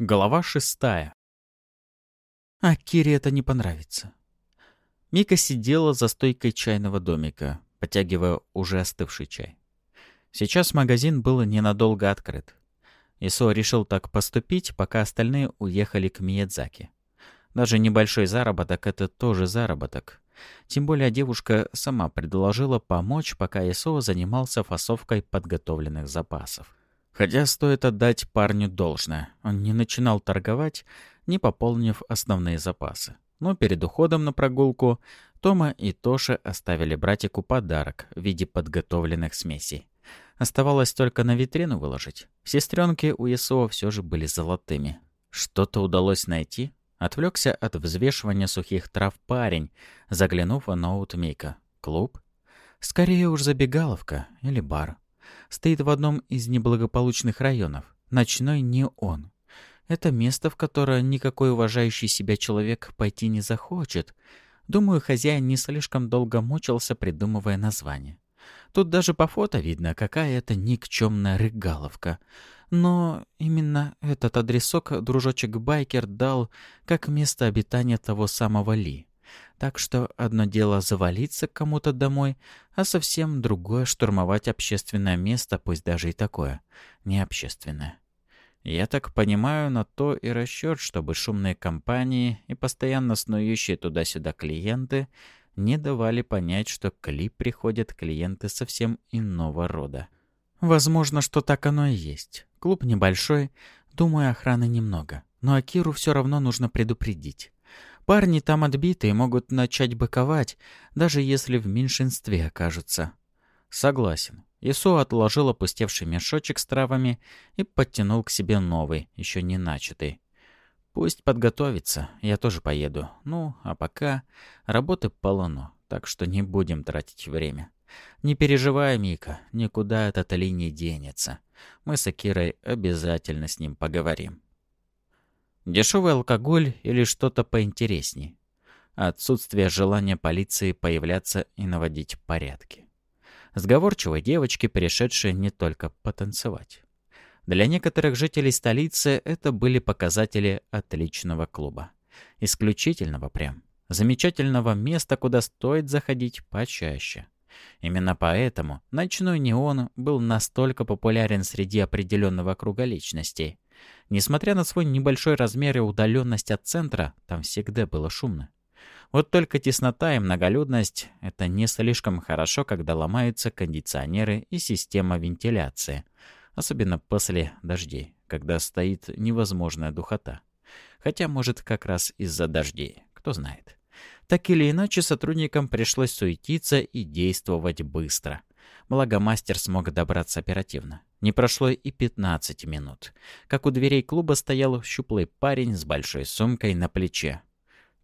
Глава шестая. А Кире это не понравится. Мика сидела за стойкой чайного домика, потягивая уже остывший чай. Сейчас магазин был ненадолго открыт. Исо решил так поступить, пока остальные уехали к Миядзаки. Даже небольшой заработок — это тоже заработок. Тем более девушка сама предложила помочь, пока Исо занимался фасовкой подготовленных запасов. Хотя стоит отдать парню должное. Он не начинал торговать, не пополнив основные запасы. Но перед уходом на прогулку Тома и Тоша оставили братику подарок в виде подготовленных смесей. Оставалось только на витрину выложить. Сестренки у ИСО все же были золотыми. Что-то удалось найти? Отвлекся от взвешивания сухих трав парень, заглянув в ноут Мика. Клуб? Скорее уж забегаловка или бар стоит в одном из неблагополучных районов. Ночной не он. Это место, в которое никакой уважающий себя человек пойти не захочет. Думаю, хозяин не слишком долго мучился, придумывая название. Тут даже по фото видно, какая это никчемная рыгаловка. Но именно этот адресок дружочек-байкер дал как место обитания того самого Ли. Так что одно дело завалиться к кому-то домой, а совсем другое — штурмовать общественное место, пусть даже и такое, не общественное. Я так понимаю, на то и расчет, чтобы шумные компании и постоянно снующие туда-сюда клиенты не давали понять, что к Ли приходят клиенты совсем иного рода. Возможно, что так оно и есть. Клуб небольшой, думаю, охраны немного. Но Акиру все равно нужно предупредить. Парни там отбитые могут начать быковать, даже если в меньшинстве окажутся. Согласен. Ису отложил опустевший мешочек с травами и подтянул к себе новый, еще не начатый. Пусть подготовится, я тоже поеду. Ну, а пока работы полно, так что не будем тратить время. Не переживай, Мика, никуда этот Али не денется. Мы с Акирой обязательно с ним поговорим. Дешевый алкоголь или что-то поинтереснее. Отсутствие желания полиции появляться и наводить порядки. Сговорчивой девочки, перешедшие не только потанцевать. Для некоторых жителей столицы это были показатели отличного клуба. Исключительного прям. Замечательного места, куда стоит заходить почаще. Именно поэтому ночной неон был настолько популярен среди определенного круга личностей, Несмотря на свой небольшой размер и удаленность от центра, там всегда было шумно. Вот только теснота и многолюдность — это не слишком хорошо, когда ломаются кондиционеры и система вентиляции. Особенно после дождей, когда стоит невозможная духота. Хотя, может, как раз из-за дождей, кто знает. Так или иначе, сотрудникам пришлось суетиться и действовать быстро. Благо, мастер смог добраться оперативно. Не прошло и 15 минут, как у дверей клуба стоял щуплый парень с большой сумкой на плече.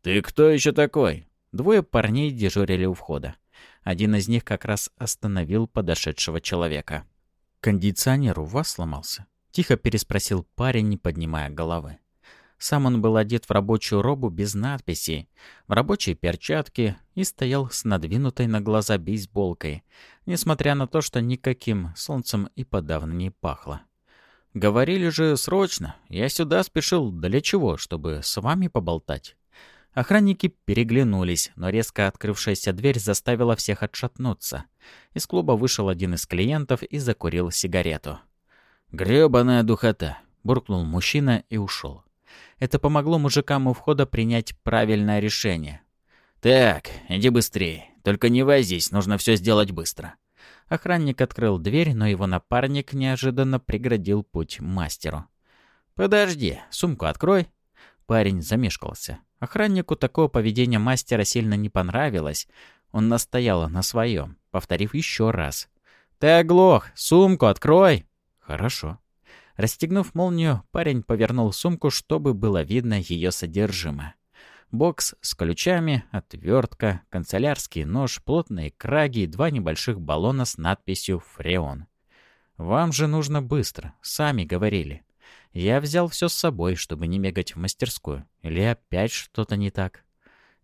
«Ты кто еще такой?» Двое парней дежурили у входа. Один из них как раз остановил подошедшего человека. «Кондиционер у вас сломался?» Тихо переспросил парень, не поднимая головы. Сам он был одет в рабочую робу без надписей, в рабочие перчатки и стоял с надвинутой на глаза бейсболкой, несмотря на то, что никаким солнцем и подавно не пахло. «Говорили же срочно. Я сюда спешил. Для чего? Чтобы с вами поболтать?» Охранники переглянулись, но резко открывшаяся дверь заставила всех отшатнуться. Из клуба вышел один из клиентов и закурил сигарету. «Грёбаная духота!» — буркнул мужчина и ушел. Это помогло мужикам у входа принять правильное решение. «Так, иди быстрее. Только не возись, нужно все сделать быстро». Охранник открыл дверь, но его напарник неожиданно преградил путь мастеру. «Подожди, сумку открой». Парень замешкался. Охраннику такого поведения мастера сильно не понравилось. Он настоял на своем, повторив еще раз. «Ты оглох! Сумку открой!» «Хорошо». Расстегнув молнию, парень повернул сумку, чтобы было видно ее содержимое. Бокс с ключами, отвертка, канцелярский нож, плотные краги и два небольших баллона с надписью «Фреон». «Вам же нужно быстро, сами говорили». Я взял все с собой, чтобы не мегать в мастерскую. Или опять что-то не так?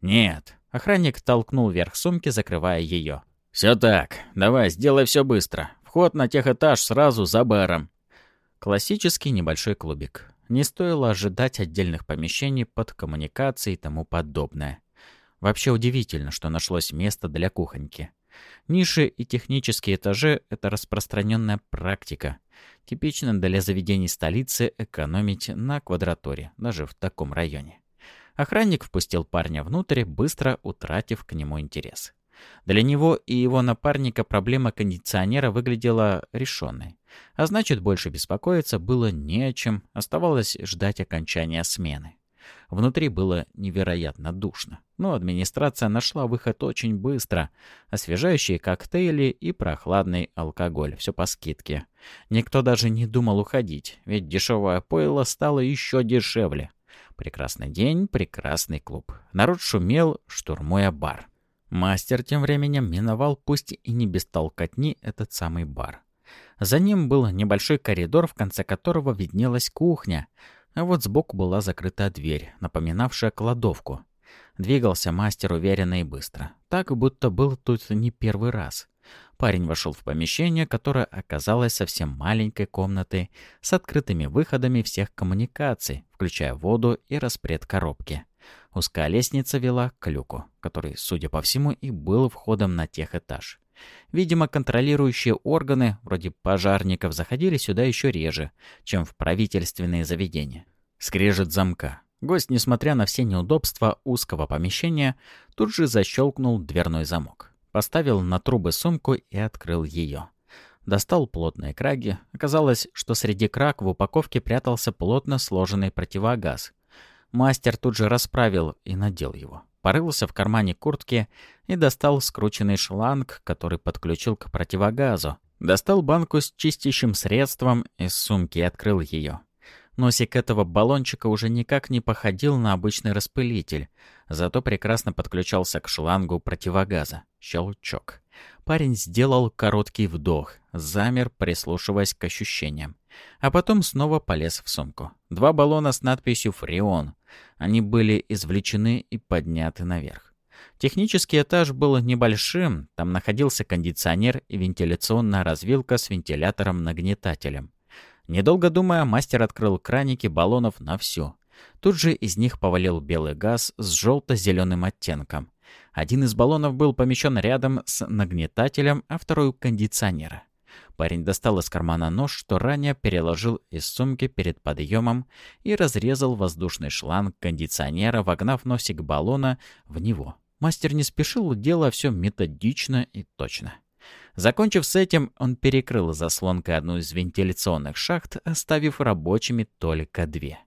«Нет». Охранник толкнул вверх сумки, закрывая ее. «Все так. Давай, сделай все быстро. Вход на техэтаж сразу за баром. Классический небольшой клубик. Не стоило ожидать отдельных помещений под коммуникации и тому подобное. Вообще удивительно, что нашлось место для кухоньки. Ниши и технические этажи – это распространенная практика. Типично для заведений столицы экономить на квадратуре, даже в таком районе. Охранник впустил парня внутрь, быстро утратив к нему интерес. Для него и его напарника проблема кондиционера выглядела решенной. А значит, больше беспокоиться было не о чем, оставалось ждать окончания смены. Внутри было невероятно душно, но администрация нашла выход очень быстро. Освежающие коктейли и прохладный алкоголь, все по скидке. Никто даже не думал уходить, ведь дешевое пойло стало еще дешевле. Прекрасный день, прекрасный клуб. Народ шумел, штурмуя бар. Мастер тем временем миновал, пусть и не без толкотни, этот самый бар. За ним был небольшой коридор, в конце которого виднелась кухня, а вот сбоку была закрыта дверь, напоминавшая кладовку. Двигался мастер уверенно и быстро, так будто был тут не первый раз. Парень вошел в помещение, которое оказалось совсем маленькой комнатой с открытыми выходами всех коммуникаций, включая воду и распред коробки. Узкая лестница вела к люку, который, судя по всему, и был входом на тех этаж. Видимо, контролирующие органы, вроде пожарников, заходили сюда еще реже, чем в правительственные заведения. Скрежет замка. Гость, несмотря на все неудобства узкого помещения, тут же защелкнул дверной замок. Поставил на трубы сумку и открыл ее. Достал плотные краги. Оказалось, что среди краг в упаковке прятался плотно сложенный противогаз. Мастер тут же расправил и надел его порылся в кармане куртки и достал скрученный шланг, который подключил к противогазу. Достал банку с чистящим средством из сумки и открыл ее. Носик этого баллончика уже никак не походил на обычный распылитель, зато прекрасно подключался к шлангу противогаза. Щелчок. Парень сделал короткий вдох, замер, прислушиваясь к ощущениям. А потом снова полез в сумку. Два баллона с надписью «Фреон». Они были извлечены и подняты наверх. Технический этаж был небольшим, там находился кондиционер и вентиляционная развилка с вентилятором-нагнетателем. Недолго думая, мастер открыл краники баллонов на всю. Тут же из них повалил белый газ с желто-зеленым оттенком. Один из баллонов был помещен рядом с нагнетателем, а второй у кондиционера. Парень достал из кармана нож, что ранее переложил из сумки перед подъемом и разрезал воздушный шланг кондиционера, вогнав носик баллона в него. Мастер не спешил, делая все методично и точно. Закончив с этим, он перекрыл заслонкой одну из вентиляционных шахт, оставив рабочими только две.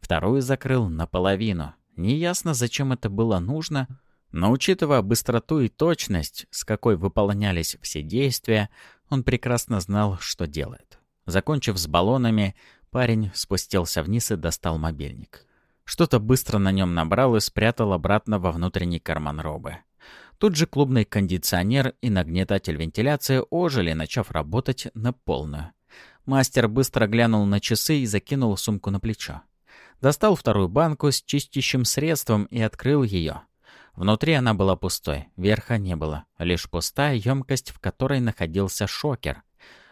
Вторую закрыл наполовину. Неясно, зачем это было нужно, но учитывая быстроту и точность, с какой выполнялись все действия, он прекрасно знал, что делает. Закончив с баллонами, парень спустился вниз и достал мобильник. Что-то быстро на нем набрал и спрятал обратно во внутренний карман робы. Тут же клубный кондиционер и нагнетатель вентиляции ожили, начав работать на полную. Мастер быстро глянул на часы и закинул сумку на плечо. Достал вторую банку с чистящим средством и открыл ее. Внутри она была пустой, верха не было, лишь пустая емкость, в которой находился шокер.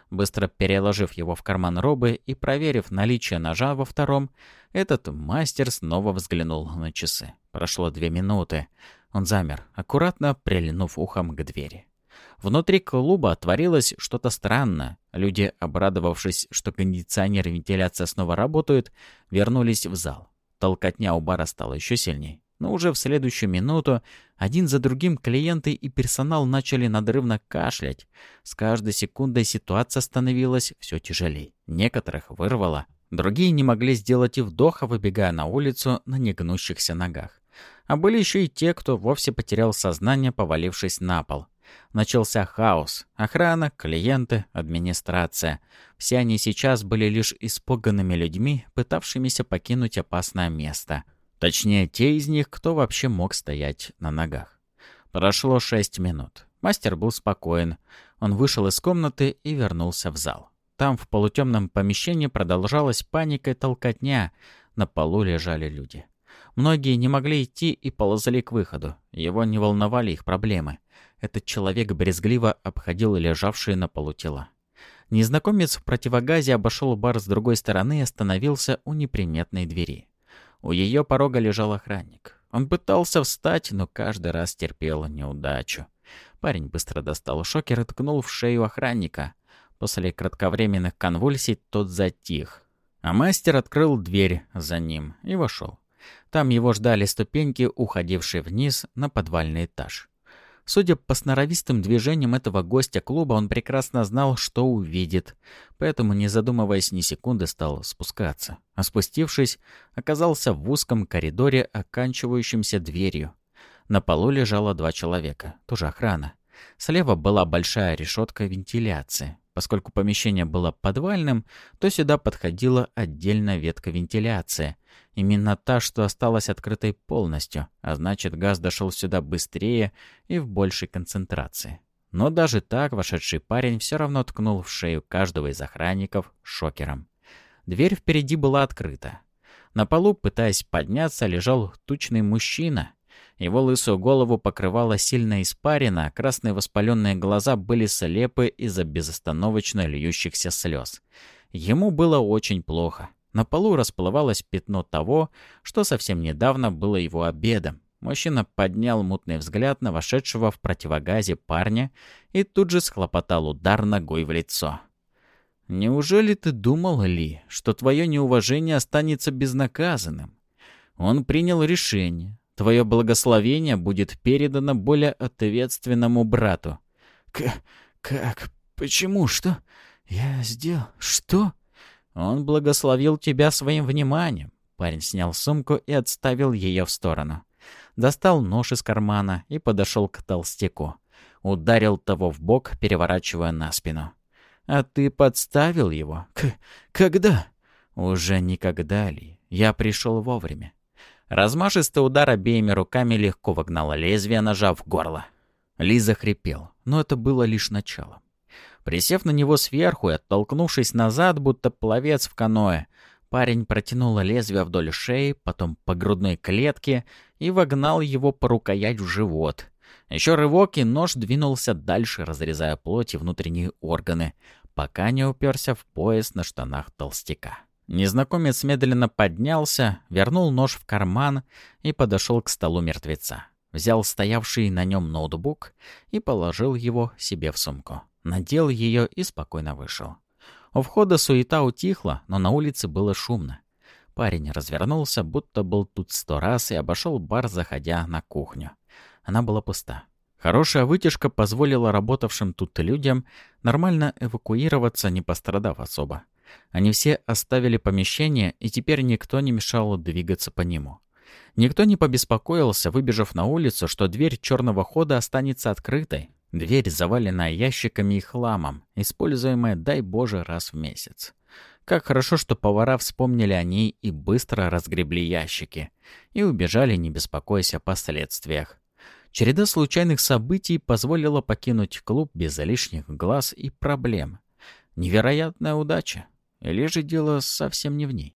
Быстро переложив его в карман робы и проверив наличие ножа во втором, этот мастер снова взглянул на часы. Прошло две минуты. Он замер, аккуратно прильнув ухом к двери. Внутри клуба творилось что-то странное. Люди, обрадовавшись, что кондиционер и вентиляция снова работают, вернулись в зал. Толкотня у бара стала еще сильней. Но уже в следующую минуту один за другим клиенты и персонал начали надрывно кашлять. С каждой секундой ситуация становилась все тяжелее. Некоторых вырвало, другие не могли сделать и вдоха, выбегая на улицу на негнущихся ногах. А были еще и те, кто вовсе потерял сознание, повалившись на пол. Начался хаос. Охрана, клиенты, администрация. Все они сейчас были лишь испуганными людьми, пытавшимися покинуть опасное место — Точнее, те из них, кто вообще мог стоять на ногах. Прошло шесть минут. Мастер был спокоен. Он вышел из комнаты и вернулся в зал. Там, в полутемном помещении, продолжалась паника и толкотня. На полу лежали люди. Многие не могли идти и ползали к выходу. Его не волновали их проблемы. Этот человек брезгливо обходил лежавшие на полу тела. Незнакомец в противогазе обошел бар с другой стороны и остановился у неприметной двери. У ее порога лежал охранник. Он пытался встать, но каждый раз терпел неудачу. Парень быстро достал шокер и ткнул в шею охранника. После кратковременных конвульсий тот затих. А мастер открыл дверь за ним и вошел. Там его ждали ступеньки, уходившие вниз на подвальный этаж. Судя по сноровистым движениям этого гостя клуба, он прекрасно знал, что увидит, поэтому, не задумываясь ни секунды, стал спускаться. А спустившись, оказался в узком коридоре, оканчивающемся дверью. На полу лежало два человека, тоже охрана. Слева была большая решетка вентиляции. Поскольку помещение было подвальным, то сюда подходила отдельная ветка вентиляции. Именно та, что осталась открытой полностью, а значит газ дошел сюда быстрее и в большей концентрации. Но даже так вошедший парень все равно ткнул в шею каждого из охранников шокером. Дверь впереди была открыта. На полу, пытаясь подняться, лежал тучный мужчина его лысую голову покрывала сильная испарина, а красные воспаленные глаза были слепы из-за безостановочно льющихся слез. Ему было очень плохо. На полу расплывалось пятно того, что совсем недавно было его обедом. Мужчина поднял мутный взгляд на вошедшего в противогазе парня и тут же схлопотал удар ногой в лицо. «Неужели ты думал, Ли, что твое неуважение останется безнаказанным?» Он принял решение, Твое благословение будет передано более ответственному брату. К как? Почему? Что? Я сделал? Что? Он благословил тебя своим вниманием. Парень снял сумку и отставил ее в сторону. Достал нож из кармана и подошел к толстяку. Ударил того в бок, переворачивая на спину. «А ты подставил его?» К «Когда?» «Уже никогда ли. Я пришел вовремя. Размашистый удар обеими руками легко вогнал лезвие, ножа в горло. Лиза хрипел, но это было лишь начало. Присев на него сверху и оттолкнувшись назад, будто пловец в каное, парень протянул лезвие вдоль шеи, потом по грудной клетке и вогнал его по рукоять в живот. Еще рывок, и нож двинулся дальше, разрезая плоть и внутренние органы, пока не уперся в пояс на штанах толстяка. Незнакомец медленно поднялся, вернул нож в карман и подошел к столу мертвеца. Взял стоявший на нем ноутбук и положил его себе в сумку. Надел ее и спокойно вышел. У входа суета утихла, но на улице было шумно. Парень развернулся, будто был тут сто раз, и обошел бар, заходя на кухню. Она была пуста. Хорошая вытяжка позволила работавшим тут людям нормально эвакуироваться, не пострадав особо. Они все оставили помещение, и теперь никто не мешал двигаться по нему. Никто не побеспокоился, выбежав на улицу, что дверь черного хода останется открытой. Дверь, заваленная ящиками и хламом, используемая, дай Боже, раз в месяц. Как хорошо, что повара вспомнили о ней и быстро разгребли ящики. И убежали, не беспокоясь о последствиях. Череда случайных событий позволила покинуть клуб без лишних глаз и проблем. Невероятная удача. Или же дело совсем не в ней?